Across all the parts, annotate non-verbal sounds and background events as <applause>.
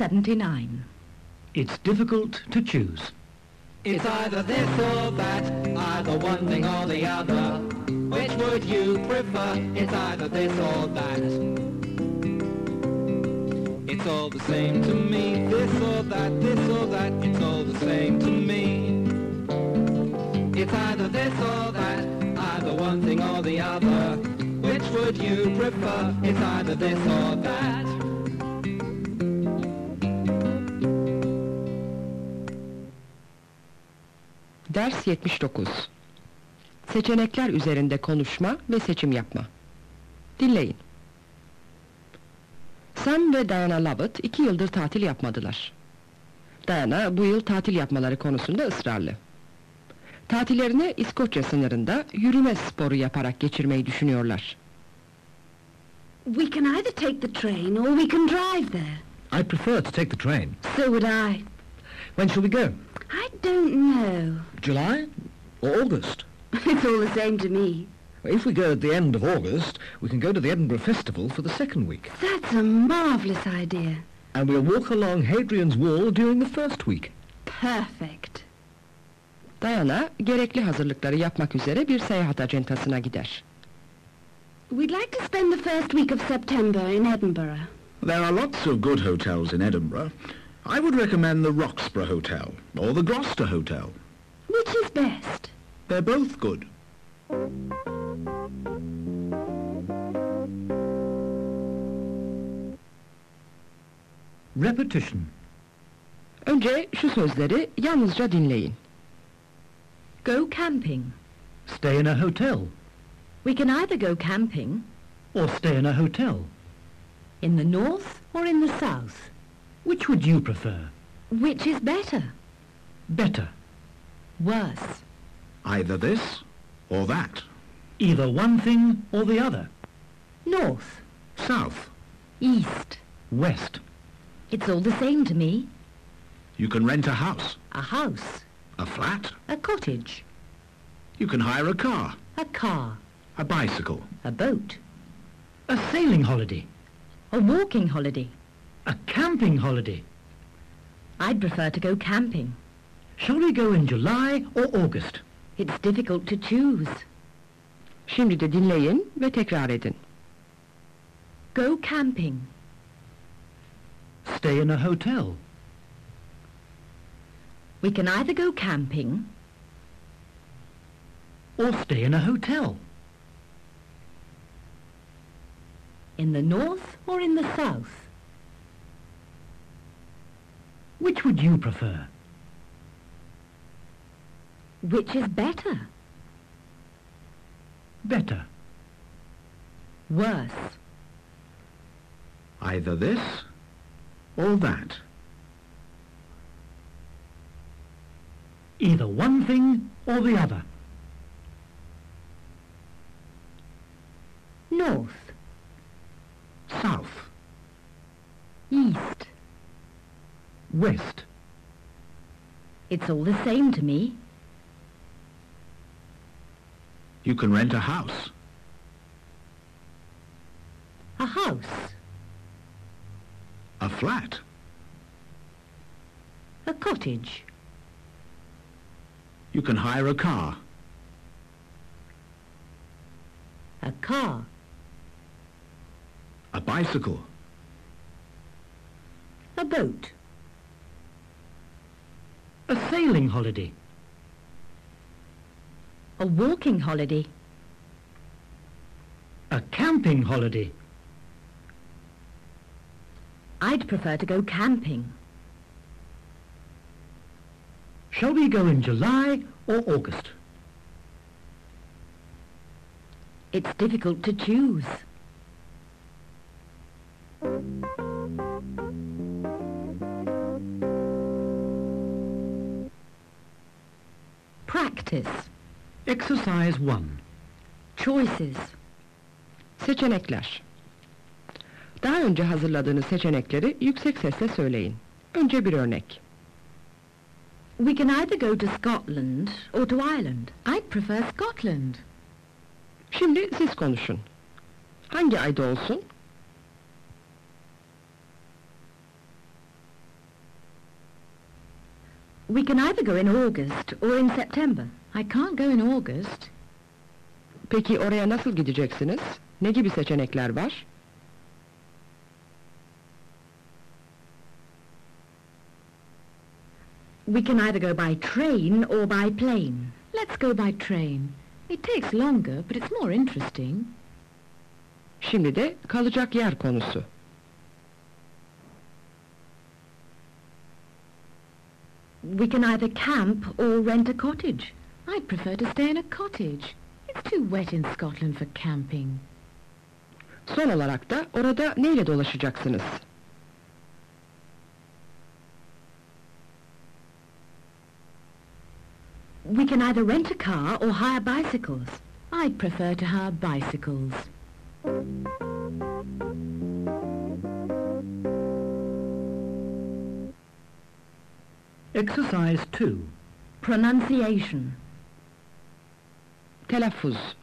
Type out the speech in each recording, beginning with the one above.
79. It's difficult to choose. It's either this or that, either one thing or the other. Which would you prefer? It's either this or that. It's all the same to me, this or that, this or that, it's all the same to me. It's either this or that, either one thing or the other. Which would you prefer? It's either this or that. Ders 79 Seçenekler üzerinde konuşma ve seçim yapma. Dinleyin. Sam ve Diana Lovett iki yıldır tatil yapmadılar. Diana bu yıl tatil yapmaları konusunda ısrarlı. Tatillerini İskoçya sınırında yürüme sporu yaparak geçirmeyi düşünüyorlar. We can either take the train or we can drive there. I prefer to take the train. So would I. When shall we go? I don't know. July or August? <laughs> It's all the same to me. If we go at the end of August, we can go to the Edinburgh Festival for the second week. That's a marvellous idea. And we'll walk along Hadrian's Wall during the first week. Perfect. Diana, gerekli hazırlıkları yapmak üzere bir seyahat acentasına gider. We'd like to spend the first week of September in Edinburgh. There are lots of good hotels in Edinburgh. I would recommend the Roxburgh Hotel or the Gloucester Hotel. Which is best? They're both good. Repetition. Önce şu sözleri yalnızca dinleyin. Go camping. Stay in a hotel. We can either go camping Or stay in a hotel. in the north or in the south. Which would you prefer? Which is better? Better. Worse? Either this or that. Either one thing or the other. North? South. East? West. It's all the same to me. You can rent a house, A house? a flat. A cottage? You can hire a car, A car? a bicycle. A boat? A sailing holiday. A walking holiday? A camping holiday. I'd prefer to go camping. Shall we go in July or August? It's difficult to choose. Şimdi de dinleyin ve tekrar edin. Go camping. Stay in a hotel. We can either go camping Or stay in a hotel. in the north or in the south. Which would you prefer? Which is better? Better. Worse? Either this or that. Either one thing or the other. North? South. East? West. It's all the same to me. You can rent a house, A house? a flat. A cottage? You can hire a car, A car? a bicycle. A boat? A sailing holiday. A walking holiday? A camping holiday. I'd prefer to go camping. Shall we go in July or August? It's difficult to choose. Practice. Exercise 1. Choices. Seçenekler. Daha önce hazırladığınız seçenekleri yüksek sesle söyleyin. Önce bir örnek. We can either go to Scotland or to Ireland. I'd prefer Scotland. Şimdi siz konuşun. Hangi ayda olsun? We can either go in August or in September. I can't go in August. Peki oraya nasıl gideceksiniz? Ne gibi seçenekler var? We can either go by train or by plane. Let's go by train. It takes longer, but it's more interesting. Şimdi de kalacak yer konusu. We can either camp or rent a cottage. I'd prefer to stay in a cottage. It's too wet in Scotland for camping. Son olarak da orada neyle dolaşacaksınız? We can either rent a car or hire bicycles. I'd prefer to hire bicycles. Exercise 2. Pronunciation. Telaffuz.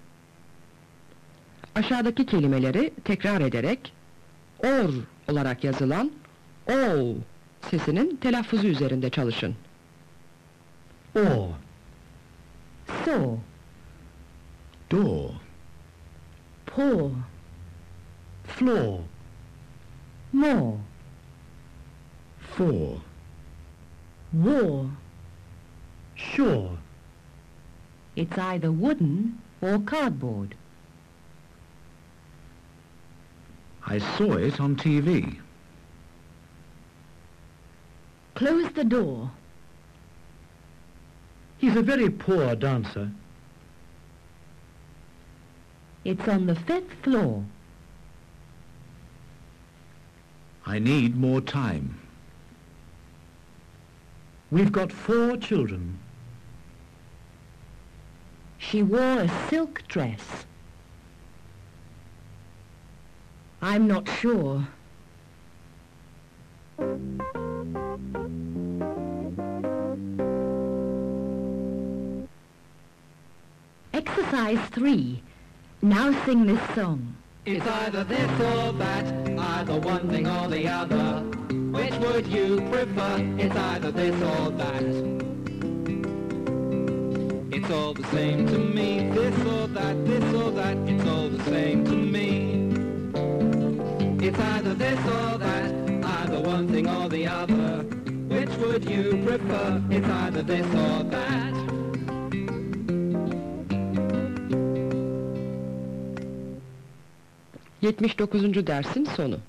Aşağıdaki kelimeleri tekrar ederek or olarak yazılan o sesinin telaffuzu üzerinde çalışın. Or. Saw. Door. Pour. Floor. More. Four. War. Sure. It's either wooden or cardboard. I saw it on TV. Close the door. He's a very poor dancer. It's on the fifth floor. I need more time. We've got four children. She wore a silk dress. I'm not sure. Exercise 3. Now sing this song. It's either this or that, either one thing or the other. Would you prefer? It's either this or that. It's all the same to me, this or that, this or that, it's all the same to me. It's either this or that, either one thing or the other. Which would you prefer? It's either this or that. ...79. dersin sonu.